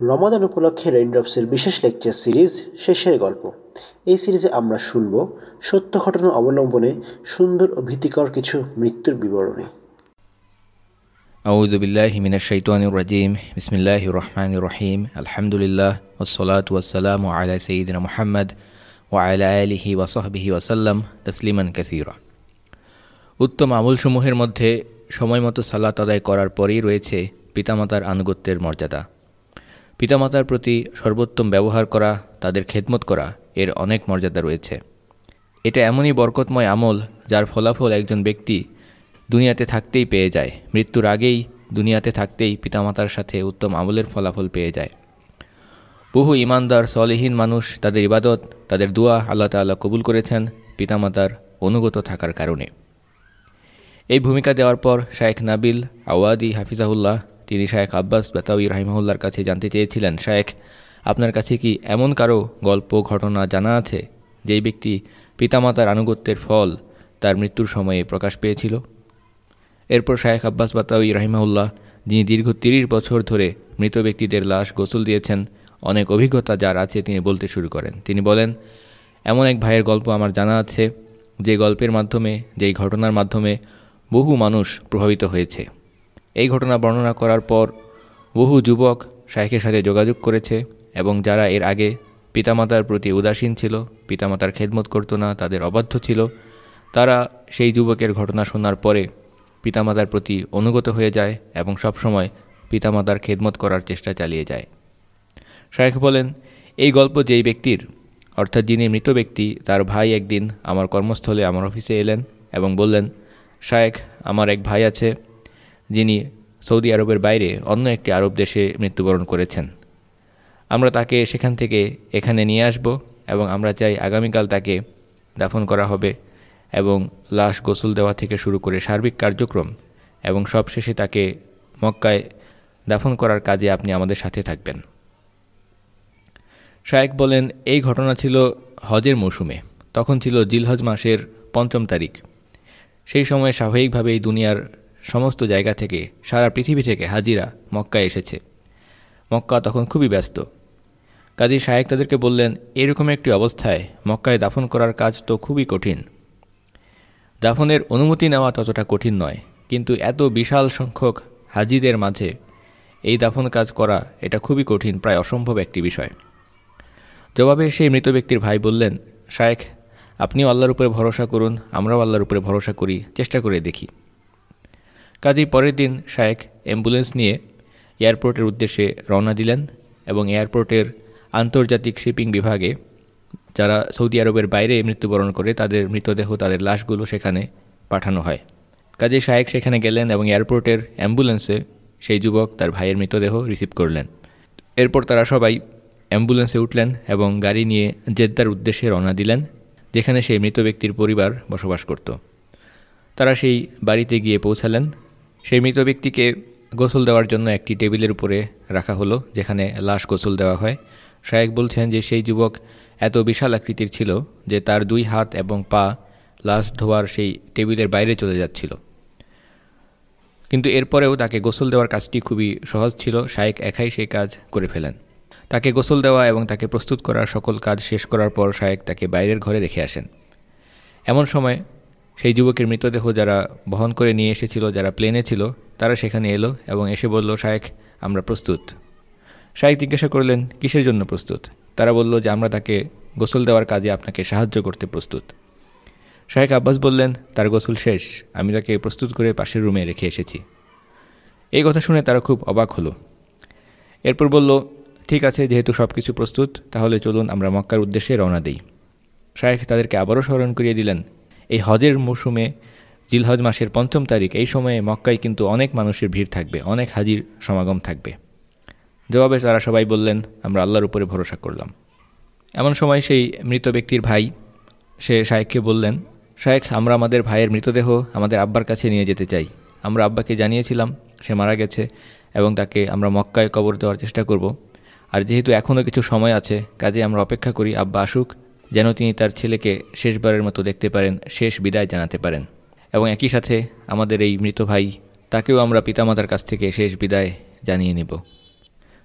রমাদান উপলক্ষে রেইনড্রপসের বিশেষ lecture series শেষের গল্প এই সিরিজে আমরা শুনব সত্য ঘটনা অবলম্বনে সুন্দর ও ভীতিকর কিছু মৃত্যুর বিবরণী أعوذ بالله من الشيطان الرجيم بسم الله الرحمن الرحيم الحمد لله والصلاة والسلام على سيدنا محمد وعلى آله وصحبه وسلم تسليما كثيرا উত্তম আমলসমূহের মধ্যে সময়মতো সালাত আদায় করার পরেই রয়েছে পিতামাতার আনুগত্যের মর্যাদা পিতামাতার প্রতি সর্বোত্তম ব্যবহার করা, তাদের খেদমত করা এর অনেক মর্যাদা রয়েছে। এটা এমনই বরকতময় আমল যার ফলাফল একজন ব্যক্তি দুনিয়াতে থাকতেই পেয়ে যায়। মৃত্যুর আগেই দুনিয়াতে থাকতেই পিতামাতার সাথে উত্তম আমলের ফলাফল পেয়ে যায়। বহু ইমানদার, সলেহীন মানুষ তাদের ইবাদত, তাদের দোয়া আল্লাহ তাল্লাহ কবুল করেছেন পিতামাতার অনুগত থাকার কারণে। এই ভূমিকা দেওয়ার পর শায়েখ নাবিল আওয়াদি হাফিজাহুল্লাহ তিনি শায়েখ আব্বাস বেতাউই রাহিমাহুল্লার কাছে জানতে চেয়েছিলেন, শায়েখ, আপনার কাছে কি এমন কারও গল্প, ঘটনা জানা আছে, যেই ব্যক্তি পিতামাতার আনুগত্যের ফল তার মৃত্যুর সময়ে প্রকাশ পেয়েছিল? এরপর শায়েখ আব্বাস বাতাউই রাহিমাউল্লাহ যিনি দীর্ঘ তিরিশ বছর ধরে মৃত ব্যক্তিদের লাশ গোসল দিয়েছেন, অনেক অভিজ্ঞতা যার আছে তিনি বলতে শুরু করেন। তিনি বলেন, এমন এক ভাইয়ের গল্প আমার জানা আছে, যে গল্পের মাধ্যমে, যেই ঘটনার মাধ্যমে বহু মানুষ প্রভাবিত হয়েছে। এই ঘটনা বর্ণনা করার পর বহু যুবক শাইখের সাথে যোগাযোগ করেছে এবং যারা এর আগে পিতামাতার প্রতি উদাসীন ছিল, পিতামাতার খেদমত করতো না, তাদের অবাধ্য ছিল, তারা সেই যুবকের ঘটনা শোনার পরে পিতামাতার প্রতি অনুগত হয়ে যায় এবং সবসময় পিতামাতার খেদমত করার চেষ্টা চালিয়ে যায়। শায়েখ বলেন, এই গল্প যেই ব্যক্তির, অর্থাৎ যিনি মৃত ব্যক্তি, তার ভাই একদিন আমার কর্মস্থলে আমার অফিসে এলেন এবং বললেন শায়েখ আমার এক ভাই আছে যিনি সৌদি আরবের বাইরে অন্য একটি আরব দেশে মৃত্যুবরণ করেছেন। আমরা তাকে সেখান থেকে এখানে নিয়ে আসব এবং আমরা চাই আগামীকাল তাকে দাফন করা হবে এবং লাশ গোসল দেওয়া থেকে শুরু করে সার্বিক কার্যক্রম এবং সবশেষে তাকে মক্কায় দাফন করার কাজে আপনি আমাদের সাথে থাকবেন। শায়েক বলেন, এই ঘটনা ছিল হজের মৌসুমে। তখন ছিল জিলহজ মাসের পঞ্চম তারিখ। সেই সময় স্বাভাবিকভাবেই দুনিয়ার সমস্ত জায়গা থেকে, সারা পৃথিবী থেকে হাজিরা মক্কায় এসেছে। মক্কা তখন খুবই ব্যস্ত। কাজী শায়েক তাদেরকে বললেন, এরকম একটি অবস্থায় মক্কায় দাফন করার কাজ তো খুবই কঠিন। দাফনের অনুমতি নেওয়া ততটা কঠিন নয়, কিন্তু এত বিশাল সংখ্যক হাজিদের মাঝে এই দাফন কাজ করা এটা খুবই কঠিন, প্রায় অসম্ভব একটি বিষয়। জবাবে সেই মৃত ব্যক্তির ভাই বললেন শায়েখ আপনিও আল্লাহর উপরে ভরসা করুন, আমরাও আল্লাহর উপরে ভরসা করি, চেষ্টা করে দেখি। কাজেই পরের দিন শায়েখ অ্যাম্বুলেন্স নিয়ে এয়ারপোর্টের উদ্দেশ্যে রওনা দিলেন এবং এয়ারপোর্টের আন্তর্জাতিক শিপিং বিভাগে যারা সৌদি আরবের বাইরে মৃত্যুবরণ করে, তাদের মৃতদেহ, তাদের লাশগুলো সেখানে পাঠানো হয়। কাজে শায়েক সেখানে গেলেন এবং এয়ারপোর্টের অ্যাম্বুলেন্সে সেই যুবক তার ভাইয়ের মৃতদেহ রিসিভ করলেন। এরপর তারা সবাই অ্যাম্বুলেন্সে উঠলেন এবং গাড়ি নিয়ে জেদ্দার উদ্দেশ্যে রওনা দিলেন, যেখানে সেই মৃত ব্যক্তির পরিবার বসবাস করত। তারা সেই বাড়িতে গিয়ে পৌঁছালেন সেই মৃত ব্যক্তিকে গোসল দেওয়ার জন্য একটি টেবিলের উপরে রাখা হলো, যেখানে লাশ গোসল দেওয়া হয়। শায়েক বলছেন যে সেই যুবক এত বিশাল আকৃতির ছিল যে তার দুই হাত এবং পা লাশ ধোয়ার সেই টেবিলের বাইরে চলে যাচ্ছিল। কিন্তু এরপরেও তাকে গোসল দেওয়ার কাজটি খুবই সহজ ছিল। শায়েক একাই সেই কাজ করে ফেলেন। তাকে গোসল দেওয়া এবং তাকে প্রস্তুত করার সকল কাজ শেষ করার পর শায়েক তাকে বাইরের ঘরে রেখে আসেন। এমন সময় সেই যুবকের মৃতদেহ যারা বহন করে নিয়ে এসেছিল, যারা প্লেনে ছিল, তারা সেখানে এলো এবং এসে বলল শায়েক আমরা প্রস্তুত। শায়েক জিজ্ঞাসা করলেন, কিসের জন্য প্রস্তুত? তারা বলল, যে আমরা তাকে গোসল দেওয়ার কাজে আপনাকে সাহায্য করতে প্রস্তুত। শাহেক আব্বাস বললেন, তার গোসল শেষ, আমি তাকে প্রস্তুত করে পাশের রুমে রেখে এসেছি। এই কথা শুনে তারা খুব অবাক হলো। এরপর বলল, ঠিক আছে, যেহেতু সব কিছু প্রস্তুত, তাহলে চলুন আমরা মক্কার উদ্দেশ্যে রওনা দিই। শায়েখ তাদেরকে আবারও স্মরণ করিয়ে দিলেন এই হজের মৌসুমে জিলহজ মাসের পঞ্চম তারিখ, এই সময়ে মক্কায় কিন্তু অনেক মানুষের ভিড় থাকবে, অনেক হাজির সমাগম থাকবে। জবাবে তারা সবাই বললেন, আমরা আল্লাহর উপরে ভরসা করলাম। এমন সময় সেই মৃত ব্যক্তির ভাই, সে শায়েখকে বললেন শায়েখ আমরা আমাদের ভাইয়ের মৃতদেহ আমাদের আব্বার কাছে নিয়ে যেতে চাই। আমরা আব্বাকে জানিয়েছিলাম, সে মারা গেছে এবং তাকে আমরা মক্কায় কবর দেওয়ার চেষ্টা করব। আর যেহেতু এখনও কিছু সময় আছে, কাজে আমরা অপেক্ষা করি, আব্বা আসুক যেন তিনি তার ছেলেকে শেষবারের মতো দেখতে পারেন, শেষ বিদায় জানাতে পারেন। এবং একই সাথে আমাদের এই মৃত ভাই, তাকেও আমরা পিতামাতার কাছ থেকে শেষ বিদায় জানিয়ে নেব।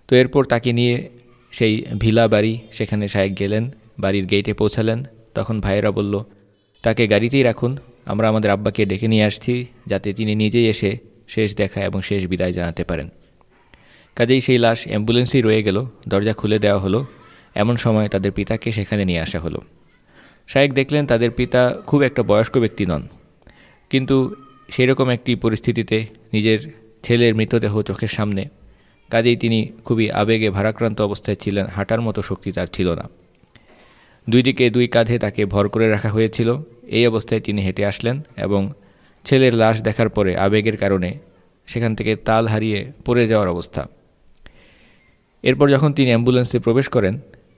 তো এরপর তাকে নিয়ে সেই ভিলা বাড়ি, সেখানে সাহেব গেলেন, বাড়ির গেটে পৌঁছালেন। তখন ভাইয়েরা বলল, তাকে গাড়িতেই রাখুন, আমরা আমাদের আব্বাকে ডেকে নিয়ে আসছি, যাতে তিনি নিজেই এসে শেষ দেখা এবং শেষ বিদায় জানাতে পারেন। কাজেই সেই লাশ অ্যাম্বুলেন্সেই রয়ে গেল, দরজা খুলে দেওয়া হলো। এমন সময় তাদের পিতাকে সেখানে নিয়ে আসা হলো। শায়েক দেখলেন তাদের পিতা খুব একটা বয়স্ক ব্যক্তি নন, কিন্তু সেই রকম একটি পরিস্থিতিতে নিজের ছেলের মৃতদেহ চোখের সামনে, কাজেই তিনি খুবই আবেগে ভারাক্রান্ত অবস্থায় ছিলেন, হাঁটার মতো শক্তি তার ছিল না। দুই দিকে দুই কাঁধে তাকে ভর করে রাখা হয়েছিল, এই অবস্থায় তিনি হেঁটে আসলেন এবং ছেলের লাশ দেখার পরে আবেগের কারণে সেখান থেকে তাল হারিয়ে পড়ে যাওয়ার অবস্থা। এরপর যখন তিনি অ্যাম্বুলেন্সে প্রবেশ করেন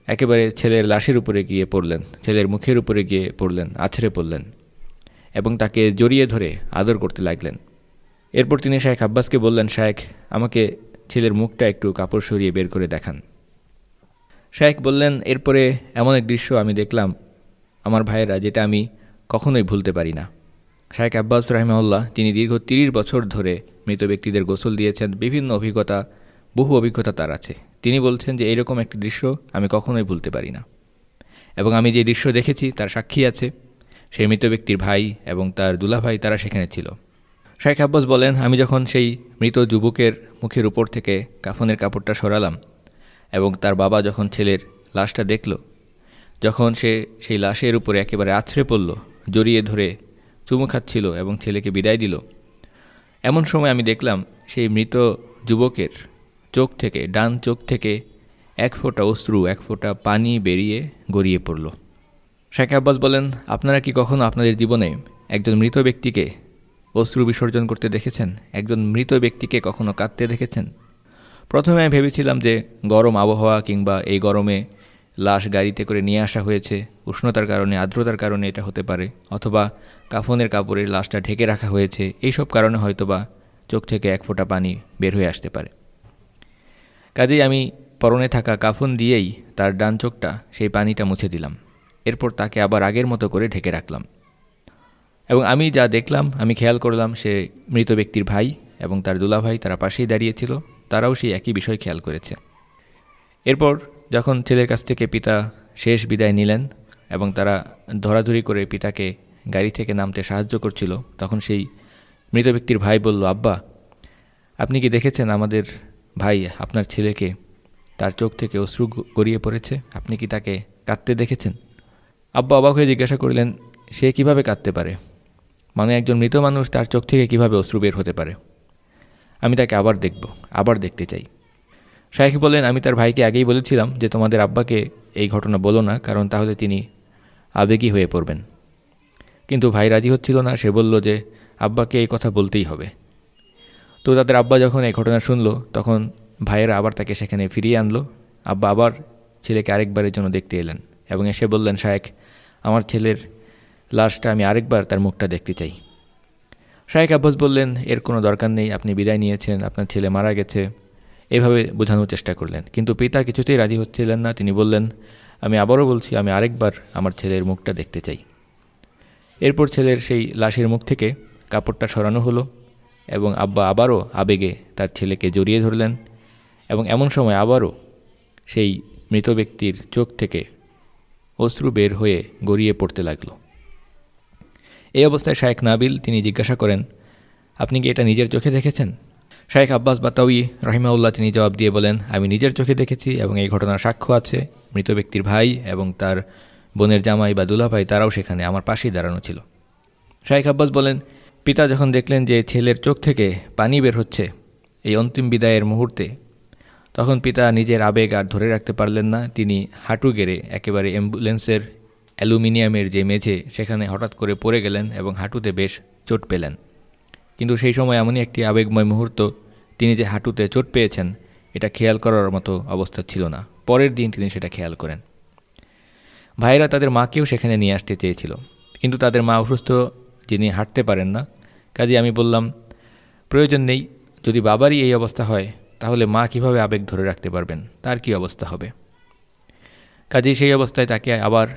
একেবারে ছেলের লাশের উপরে গিয়ে পড়লেন, ছেলের মুখের উপরে গিয়ে পড়লেন, আছড়ে পড়লেন এবং তাকে জড়িয়ে ধরে আদর করতে লাগলেন। এরপর তিনি শায়েখ আব্বাসকে বললেন, শায়েখ, আমাকে ছেলের মুখটা একটু কাপড় সরিয়ে বের করে দেখান। শায়েখ বললেন, এরপরে এমন এক দৃশ্য আমি দেখলাম আমার ভাইয়েরা যেটা আমি কখনোই ভুলতে পারি না। শায়েখ আব্বাস রাহিমাউল্লাহ তিনি দীর্ঘ তিরিশ বছর ধরে মৃত ব্যক্তিদের গোসল দিয়েছেন, বিভিন্ন অভিজ্ঞতা, বহু অভিজ্ঞতা তার আছে। তিনি বলছেন যে এইরকম একটি দৃশ্য আমি কখনোই ভুলতে পারি না। এবং আমি যে দৃশ্য দেখেছি, তার সাক্ষী আছে। সেই মৃত ব্যক্তির ভাই এবং তার দুলাভাই তারা সেখানে ছিল। শাইখ আব্বাস বলেন, আমি যখন সেই মৃত যুবকের মুখের উপর থেকে কাফনের কাপড়টা সরালাম এবং তার বাবা যখন ছেলের লাশটা দেখল, যখন সে সেই লাশের উপরে একেবারে আছড়ে পড়ল, জড়িয়ে ধরে চুমু খাচ্ছিল এবং ছেলেকে বিদায় দিল, এমন সময় আমি দেখলাম সেই মৃত যুবকের চোখ থেকে, ডান চোখ থেকে এক ফোঁটা অশ্রু, এক ফোঁটা পানি বেরিয়ে গড়িয়ে পড়ল। শেখ আব্বাস বলেন, আপনারা কি কখনো আপনাদের জীবনে একজন মৃত ব্যক্তিকে অশ্রু বিসর্জন করতে দেখেছেন? একজন মৃত ব্যক্তিকে কখনো কাঁদতে দেখেছেন? প্রথমে আমি ভেবেছিলাম যে গরম আবহাওয়া কিংবা এই গরমে লাশ গাড়িতে করে নিয়ে আসা হয়েছে, উষ্ণতার কারণে, আর্দ্রতার কারণে এটা হতে পারে, অথবা কাফনের কাপড়ের লাশটা ঢেকে রাখা হয়েছে, এইসব কারণে হয়তোবা চোখ থেকে এক ফোঁটা পানি বের হয়ে আসতে পারে। কাজেই আমি পরনে থাকা কাফন দিয়েই তার ডান চোখটা সেই পানিটা মুছে দিলাম। এরপর তাকে আবার আগের মতো করে ঢেকে রাখলাম। এবং আমি যা দেখলাম, আমি খেয়াল করলাম সে মৃত ব্যক্তির ভাই এবং তার দুলাভাই তারা পাশেই দাঁড়িয়েছিল তারাও সেই একই বিষয় খেয়াল করেছে। এরপর যখন ছেলের কাছ থেকে পিতা শেষ বিদায় নিলেন এবং তারা ধরাধরি করে পিতাকে গাড়ি থেকে নামতে সাহায্য করছিল, তখন সেই মৃত ব্যক্তির ভাই বলল, আব্বা, আপনি কি দেখেছেন আমাদের ভাই, আপনার ছেলেকে তার চোখ থেকে অশ্রু গড়িয়ে পড়েছে, আপনি কি তাকে কাঁদতে দেখেছেন? আব্বা অবাক হয়ে জিজ্ঞাসা করলেন, সে কীভাবে কাঁদতে পারে? মানে একজন মৃত মানুষ তার চোখ থেকে কীভাবে অশ্রু বের হতে পারে? আমি তাকে আবার দেখব, আবার দেখতে চাই। শাহেখ বললেন, আমি তার ভাইকে আগেই বলেছিলাম যে তোমাদের আব্বাকে এই ঘটনা বলো না, কারণ তাহলে তিনি আবেগী হয়ে পড়বেন। কিন্তু ভাই রাজি হচ্ছিল না, সে বলল যে, আব্বাকে এই কথা বলতেই হবে। তো তাদের আব্বা যখন এই ঘটনা শুনলো, তখন ভাইয়েরা আবার তাকে সেখানে ফিরিয়ে আনলো। আব্বা আবার ছেলেকে আরেকবারের জন্য দেখতে এলেন এবং এসে বললেন শায়েক আমার ছেলের লাশটা আমি আরেকবার তার মুখটা দেখতে চাই। শায়েক আব্বাস বললেন, এর কোনো দরকার নেই, আপনি বিদায় নিয়েছেন, আপনার ছেলে মারা গেছে। এভাবে বোঝানোর চেষ্টা করলেন। কিন্তু পিতা কিছুতেই রাজি হচ্ছিলেন না। তিনি বললেন, আমি আবারও বলছি, আমি আরেকবার আমার ছেলের মুখটা দেখতে চাই। এরপর ছেলের সেই লাশের মুখ থেকে কাপড়টা সরানো হলো। এবং আব্বা আবারও আবেগে তার ছেলেকে জড়িয়ে ধরলেন এবং এমন সময় আবারও সেই মৃত ব্যক্তির চোখ থেকে অশ্রু বের হয়ে গড়িয়ে পড়তে লাগল। এই অবস্থায় শায়েখ নাবিল তিনি জিজ্ঞাসা করেন, আপনি কি এটা নিজের চোখে দেখেছেন? শায়েখ আব্বাস বাতাউই রহিমাউল্লাহ তিনি জবাব দিয়ে বলেন, আমি নিজের চোখে দেখেছি এবং এই ঘটনার সাক্ষ্য আছে। মৃত ব্যক্তির ভাই এবং তার বোনের জামাই বা দুলাভাই তারাও সেখানে আমার পাশেই দাঁড়ানো ছিল। শায়েখ আব্বাস বলেন পিতা যখন দেখলেন যে ছেলের চোখ থেকে পানি বের হচ্ছে এই অন্তিম বিদায়ের মুহূর্তে, তখন পিতা নিজের আবেগ আর ধরে রাখতে পারলেন না। তিনি হাঁটু গেড়ে একেবারে অ্যাম্বুলেন্সের অ্যালুমিনিয়ামের যে মেঝে, সেখানে হঠাৎ করে পড়ে গেলেন এবং হাঁটুতে বেশ চোট পেলেন। কিন্তু সেই সময় এমনই একটি আবেগময় মুহূর্ত, তিনি যে হাঁটুতে চোট পেয়েছেন, এটা খেয়াল করার মতো অবস্থা ছিল না। পরের দিন তিনি সেটা খেয়াল করেন। ভাইরা তাদের মাকেও সেখানে নিয়ে আসতে চেয়েছিল, কিন্তু তাদের মা অসুস্থ যিনি হাঁটতে পারেন না কাজে আমি বললাম, প্রয়োজন নেই, যদি বাবারই এই অবস্থা হয়, তাহলে মা কীভাবে আবেগ ধরে রাখতে পারবেন? তার কি অবস্থা হবে? কাজেই সেই অবস্থায় তাকে আবার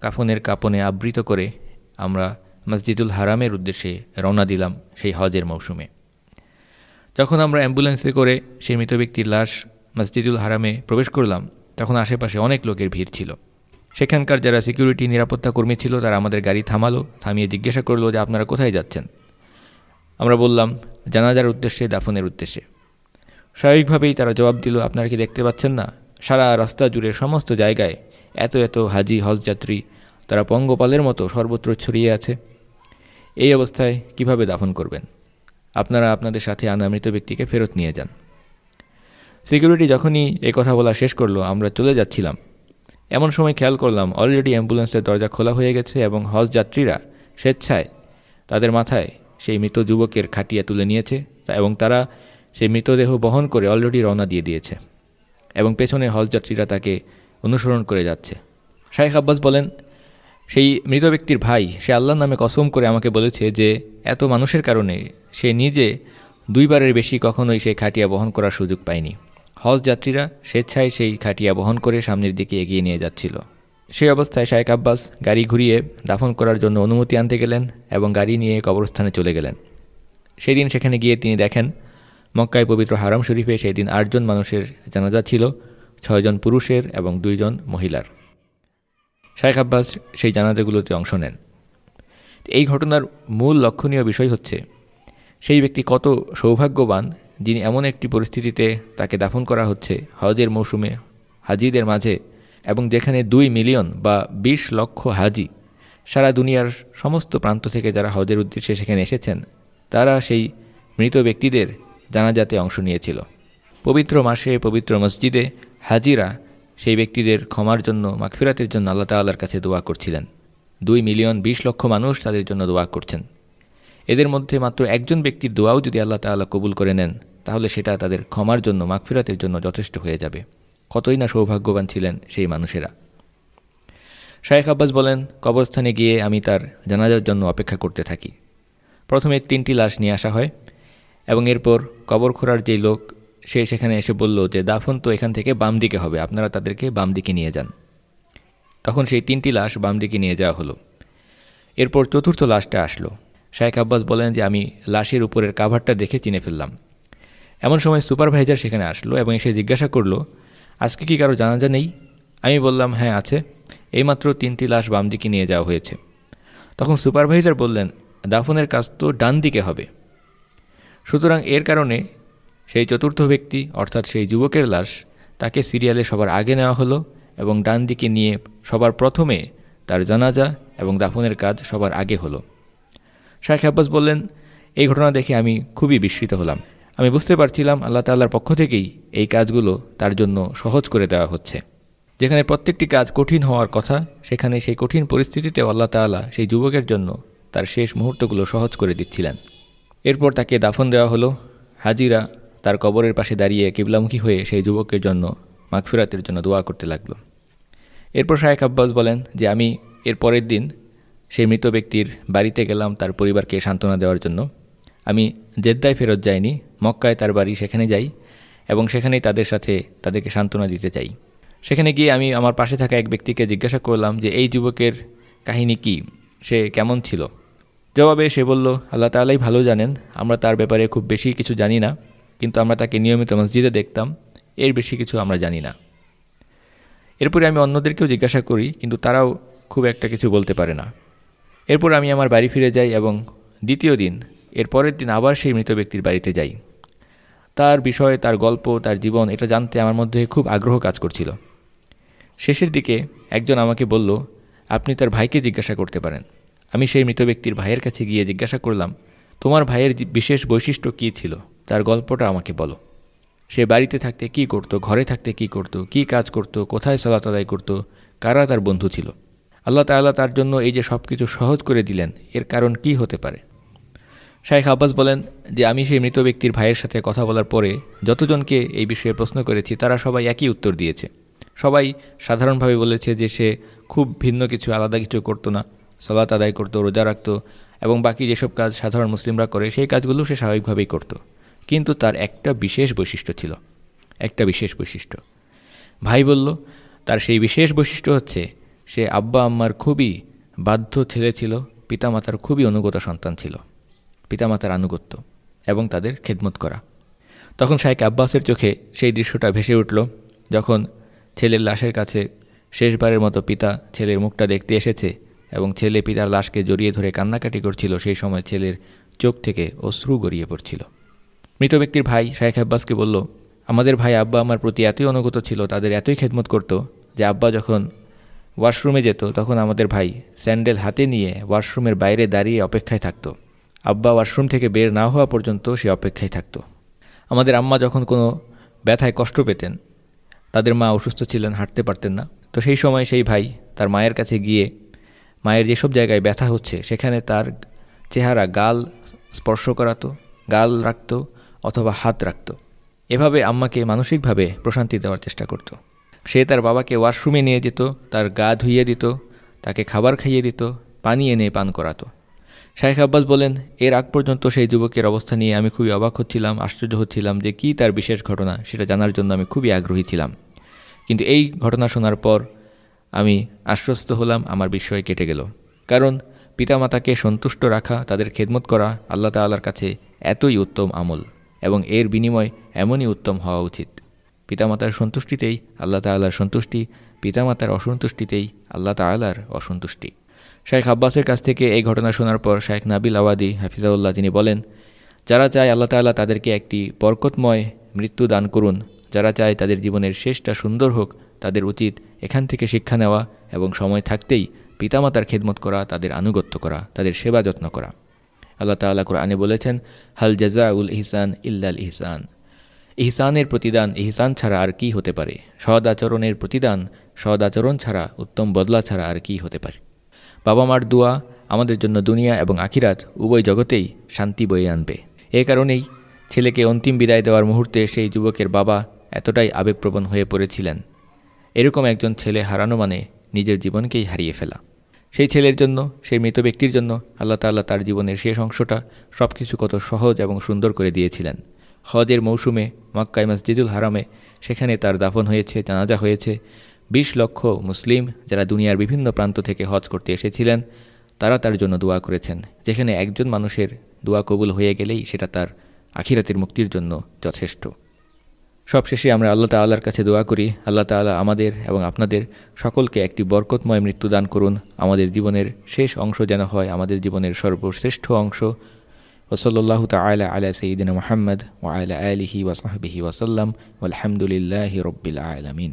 কাফনের কাপনে আবৃত করে আমরা মসজিদুল হারামের উদ্দেশ্যে রওনা দিলাম সেই হজের মৌসুমে। যখন আমরা অ্যাম্বুলেন্সে করে সেই মৃত ব্যক্তির লাশ মসজিদুল হারামে প্রবেশ করলাম, তখন আশেপাশে অনেক লোকের ভিড় ছিল। সেখানকার যারা সিকিউরিটি নিরাপত্তা কর্মী ছিল, তারা আমাদের গাড়ি থামালো, থামিয়ে জিজ্ঞাসা করল যে, আপনারা কোথায় যাচ্ছেন? আমরা বললাম, জানাজার উদ্দেশ্যে, দাফনের উদ্দেশ্যে। স্বাভাবিকভাবেই তারা জবাব দিল, আপনারা কি দেখতে পাচ্ছেন না? সারা রাস্তা জুড়ে সমস্ত জায়গায় এত এত হাজি হজযাত্রী তারা পঙ্গপালের মতো সর্বত্র ছড়িয়ে আছে। এই অবস্থায় কীভাবে দাফন করবেন? আপনারা আপনাদের সাথে আনা মৃত ব্যক্তিকে ফেরত নিয়ে যান। সিকিউরিটি যখনই এই কথা বলা শেষ করল, আমরা চলে যাচ্ছিলাম। এমন সময় খেয়াল করলাম, অলরেডি অ্যাম্বুলেন্সের দরজা খোলা হয়ে গেছে এবং হজ যাত্রীরা স্বেচ্ছায় তাদের মাথায় সেই মৃত যুবকের খাটিয়া তুলে নিয়েছে এবং তারা সেই মৃতদেহ বহন করে অলরেডি রওনা দিয়ে দিয়েছে এবং পেছনে হজযাত্রীরা তাকে অনুসরণ করে যাচ্ছে। শাহেখ আব্বাস বলেন, সেই মৃত ব্যক্তির ভাই, সে আল্লাহর নামে কসম করে আমাকে বলেছে যে, এত মানুষের কারণে সে নিজে দুইবারের বেশি কখনোই সেই খাটিয়া বহন করার সুযোগ পায়নি। হজ যাত্রীরা স্বেচ্ছায় সেই খাটিয়া বহন করে সামনের দিকে এগিয়ে নিয়ে যাচ্ছিল। সেই অবস্থায় শায়েক আব্বাস গাড়ি ঘুরিয়ে দাফন করার জন্য অনুমতি আনতে গেলেন এবং গাড়ি নিয়ে কবরস্থানে চলে গেলেন। সেদিন সেখানে গিয়ে তিনি দেখেন, মক্কায় পবিত্র হারাম শরীফে সেই দিন আটজন মানুষের জানাজা ছিল, ছয়জন পুরুষের এবং দুইজন মহিলার। শায়েখ আব্বাস সেই জানাজাগুলোতে অংশ নেন। এই ঘটনার মূল লক্ষণীয় বিষয় হচ্ছে, সেই ব্যক্তি কত সৌভাগ্যবান যিনি এমন একটি পরিস্থিতিতে তাকে দাফন করা হচ্ছে হজের মৌসুমে হাজিদের মাঝে এবং যেখানে দুই মিলিয়ন বা ২০ লক্ষ হাজি, সারা দুনিয়ার সমস্ত প্রান্ত থেকে যারা হজের উদ্দেশ্যে সেখানে এসেছেন, তারা সেই মৃত ব্যক্তিদের জানাজাতে অংশ নিয়েছিল। পবিত্র মাসে পবিত্র মসজিদে হাজিরা সেই ব্যক্তিদের ক্ষমার জন্য, মাগফিরাতের জন্য আল্লাহ তাল্লার কাছে দোয়া করছিলেন। দুই মিলিয়ন বিশ লক্ষ মানুষ তাদের জন্য দোয়া করছেন। এদের মধ্যে মাত্র একজন ব্যক্তির দোয়াও যদি আল্লাহ তাল্লাহ কবুল করে নেন, তাহলে সেটা তাদের ক্ষমার জন্য, মাগফিরাতের জন্য যথেষ্ট হয়ে যাবে। কতই না সৌভাগ্যবান ছিলেন সেই মানুষেরা। শায়েখ আব্বাস বলেন, কবরস্থানে গিয়ে আমি তার জানাজার জন্য অপেক্ষা করতে থাকি। প্রথমে তিনটি লাশ নিয়ে আসা হয় এবং এরপর কবর খোঁড়ার যেই লোক, সে সেখানে এসে বলল যে, দাফন তো এখান থেকে বাম দিকে হবে, আপনারা তাদেরকে বাম দিকে নিয়ে যান। তখন সেই তিনটি লাশ বাম দিকে নিয়ে যাওয়া হলো। এরপর চতুর্থ লাশটা আসলো। শায়েখ আব্বাস বলেন যে, আমি লাশের উপরের কাভারটা দেখে চিনে ফেললাম। এমন সময় সুপারভাইজার সেখানে আসলো এবং এসে জিজ্ঞাসা করল আজকে কি কারও জানাজা নেই? আমি বললাম হ্যাঁ আছে। এইমাত্র তিনটি লাশ বাম দিকে নিয়ে যাওয়া হয়েছে। তখন সুপারভাইজার বললেন, দাফনের কাজ তো ডান দিকে হবে। সুতরাং এর কারণে সেই চতুর্থ ব্যক্তি, অর্থাৎ সেই যুবকের লাশ, তাকে সিরিয়ালে সবার আগে নেওয়া হলো এবং ডান দিকে নিয়ে সবার প্রথমে তার জানাজা এবং দাফনের কাজ সবার আগে হলো। শাহেখ আব্বাস বললেন, এই ঘটনা দেখে আমি খুবই বিস্মিত হলাম। আমি বুঝতে পারছিলাম আল্লাহ তাল্লার পক্ষ থেকেই এই কাজগুলো তার জন্য সহজ করে দেওয়া হচ্ছে। যেখানে প্রত্যেকটি কাজ কঠিন হওয়ার কথা, সেখানে সেই কঠিন পরিস্থিতিতে আল্লাহ তাল্লাহ সেই যুবকের জন্য তার শেষ মুহূর্তগুলো সহজ করে দিচ্ছিলেন। এরপর তাকে দাফন দেওয়া হলো। হাজিরা তার কবরের পাশে দাঁড়িয়ে কিবলামুখী হয়ে সেই যুবকের জন্য মাগফিরাতের জন্য দোয়া করতে লাগল। এরপর শায়েখ আব্বাস বলেন যে, আমি এর পরের দিন সেই মৃত ব্যক্তির বাড়িতে গেলাম তার পরিবারকে সান্ত্বনা দেওয়ার জন্য। আমি জেদ্দায় ফেরত যাইনি, মক্কায় তার বাড়ি সেখানে যাই এবং সেখানেই তাদের সাথে তাদেরকে সান্ত্বনা দিতে চাই। সেখানে গিয়ে আমি আমার পাশে থাকা এক ব্যক্তিকে জিজ্ঞাসা করলাম যে, এই যুবকের কাহিনী কি? সে কেমন ছিল? জবাবে সে বলল, আল্লাহ তালাই ভালো জানেন, আমরা তার ব্যাপারে খুব বেশি কিছু জানি না, কিন্তু আমরা তাকে নিয়মিত মসজিদে দেখতাম, এর বেশি কিছু আমরা জানি না। এরপরে আমি অন্যদেরকেও জিজ্ঞাসা করি, কিন্তু তারাও খুব একটা কিছু বলতে পারে না। এরপর আমি আমার বাড়ি ফিরে যাই এবং দ্বিতীয় দিন এর পরের দিন আবার সেই মৃত ব্যক্তির বাড়িতে যাই। তার বিষয়ে, তার গল্প, তার জীবন এটা জানতে আমার মধ্যে খুব আগ্রহ কাজ করছিল। শেষের দিকে একজন আমাকে বলল, আপনি তার ভাইকে জিজ্ঞাসা করতে পারেন। আমি সেই মৃত ব্যক্তির ভাইয়ের কাছে গিয়ে জিজ্ঞাসা করলাম, তোমার ভাইয়ের বিশেষ বৈশিষ্ট্য কী ছিল? তার গল্পটা আমাকে বলো। সে বাড়িতে থাকতে কি করত? ঘরে থাকতে কি করত? কি কাজ করত? কোথায় সলাত আদায় করত? কারা তার বন্ধু ছিল? আল্লাহ তাল্লাহ তার জন্য এই যে সব কিছু সহজ করে দিলেন, এর কারণ কি হতে পারে? শাইখ আব্বাস বলেন যে, আমি সেই মৃত ব্যক্তির ভাইয়ের সাথে কথা বলার পরে যতজনকে এই বিষয়ে প্রশ্ন করেছি, তারা সবাই একই উত্তর দিয়েছে। সবাই সাধারণভাবে বলেছে যে, সে খুব ভিন্ন কিছু, আলাদা কিছু করতো না। সলাত আদায় করতো, রোজা রাখত এবং বাকি যেসব কাজ সাধারণ মুসলিমরা করে, সেই কাজগুলো সে স্বাভাবিকভাবেই করতো। কিন্তু তার একটা বিশেষ বৈশিষ্ট্য ছিল। একটা বিশেষ বৈশিষ্ট্য। ভাই বলল, তার সেই বিশেষ বৈশিষ্ট্য হচ্ছে, সে আব্বা আম্মার খুবই বাধ্য ছেলে ছিল, পিতামাতার খুবই অনুগত সন্তান ছিল। পিতামাতার আনুগত্য এবং তাদের খেদমত করা। তখন শাইক আব্বাসের চোখে সেই দৃশ্যটা ভেসে উঠল যখন ছেলের লাশের কাছে শেষবারের মতো পিতা ছেলের মুখটা দেখতে এসেছে এবং ছেলে পিতার লাশকে জড়িয়ে ধরে কান্নাকাটি করছিল, সেই সময় ছেলের চোখ থেকে অশ্রু গড়িয়ে পড়ছিল। মৃত ব্যক্তির ভাই শাইখ আব্বাসকে বলল, আমাদের ভাই আব্বা আমার প্রতি এতই অনুগত ছিল, তাদের এতই খেদমত করত যে আব্বা যখন ওয়াশরুমে যেত তখন আমাদের ভাই স্যান্ডেল হাতে নিয়ে ওয়াশরুমের বাইরে দাঁড়িয়ে অপেক্ষায় থাকতো। আব্বা ওয়াশরুম থেকে বের না হওয়া পর্যন্ত সে অপেক্ষায় থাকত। আমাদের আম্মা যখন কোনো ব্যথায় কষ্ট পেতেন, তাদের মা অসুস্থ ছিলেন, হাঁটতে পারতেন না। তো সেই সময় সেই ভাই তার মায়ের কাছে গিয়ে মায়ের যেসব জায়গায় ব্যথা হচ্ছে, সেখানে তার চেহারা গাল স্পর্শ করাতো, গাল রাখত অথবা হাত রাখত। এভাবে আম্মাকে মানসিকভাবে প্রশান্তি দেওয়ার চেষ্টা করত। সে তার বাবাকে ওয়াশরুমে নিয়ে যেত, তার গা ধুইয়ে দিত, তাকে খাবার খাইয়ে দিত, পানি এনে পান করাতো। শাহেখ আব্বাস বলেন, এর আগ পর্যন্ত সেই যুবকের অবস্থা নিয়ে আমি খুবই অবাক হচ্ছিলাম, আশ্চর্য হচ্ছিলাম যে কী তার বিশেষ ঘটনা, সেটা জানার জন্য আমি খুবই আগ্রহী ছিলাম। কিন্তু এই ঘটনা শোনার পর আমি আশ্বস্ত হলাম, আমার বিস্ময় কেটে গেল। কারণ পিতামাতাকে সন্তুষ্ট রাখা, তাদের খেদমত করা আল্লাহ তাল্লার কাছে এতই উত্তম আমল এবং এর বিনিময় এমনই উত্তম হওয়া উচিত। পিতামাতার সন্তুষ্টিতেই আল্লাহ তাল্লার সন্তুষ্টি, পিতামাতার অসন্তুষ্টিতেই আল্লাহ তাল্লার অসন্তুষ্টি। শাইখ আব্বাসের কাছ থেকে এই ঘটনা শোনার পর শাইখ নাবিল আওয়াদি হাফিজাউল্লাহ তিনি বলেন, যারা চায় আল্লাহ তাল্লাহ তাদেরকে একটি বরকতময় মৃত্যু দান করুন, যারা চায় তাদের জীবনের শেষটা সুন্দর হোক, তাদের উচিত এখান থেকে শিক্ষা নেওয়া এবং সময় থাকতেই পিতামাতার খেদমত করা, তাদের আনুগত্য করা, তাদের সেবা যত্ন করা। আল্লাহ তাল্লাহ কোরআনে বলেছেন, হাল জাজা উল ইহসান ইল্লাল ইহসান। ইহসানের প্রতিদান, ইহসান ছাড়া আর কি হতে পারে? সদ আচরণের প্রতিদান সদ আচরণ ছাড়া, উত্তম বদলা ছাড়া আর কি হতে পারে? বাবা মার দোয়া আমাদের জন্য দুনিয়া এবং আখিরাত উভয় জগতেই শান্তি বয়ে আনবে। এ কারণেই ছেলেকে অন্তিম বিদায় দেওয়ার মুহূর্তে সেই যুবকের বাবা এতটাই আবেগপ্রবণ হয়ে পড়েছিলেন। এরকম একজন ছেলে হারানো মানে নিজের জীবনকেই হারিয়ে ফেলা। সেই ছেলের জন্য, সেই মৃত ব্যক্তির জন্য আল্লাহ তাল্লাহ তার জীবনের শেষ অংশটা সব কিছু কত সহজ এবং সুন্দর করে দিয়েছিলেন। হজের মৌসুমে মক্কাই মসজিদুল হারামে সেখানে তার দাফন হয়েছে, জানাজা হয়েছে। বিশ লক্ষ মুসলিম যারা দুনিয়ার বিভিন্ন প্রান্ত থেকে হজ করতে এসেছিলেন, তারা তার জন্য দোয়া করেছেন, যেখানে একজন মানুষের দোয়া কবুল হয়ে গেলেই সেটা তার আখিরাতের মুক্তির জন্য যথেষ্ট। সবশেষে আমরা আল্লাহ তাল্লাহর কাছে দোয়া করি, আল্লাহ তাল্লাহ আমাদের এবং আপনাদের সকলকে একটি বরকতময় মৃত্যু দান করুন, আমাদের জীবনের শেষ অংশ যেন হয় আমাদের জীবনের সর্বশ্রেষ্ঠ অংশ। ওসল্লাহ তালা আলা সঈদিন মোহাম্মদ ও আলা আলিহি ওয়াসাহবিহি ওয়াসাল্লাম আলহামদুলিল্লাহ রব্বিল আলমিন।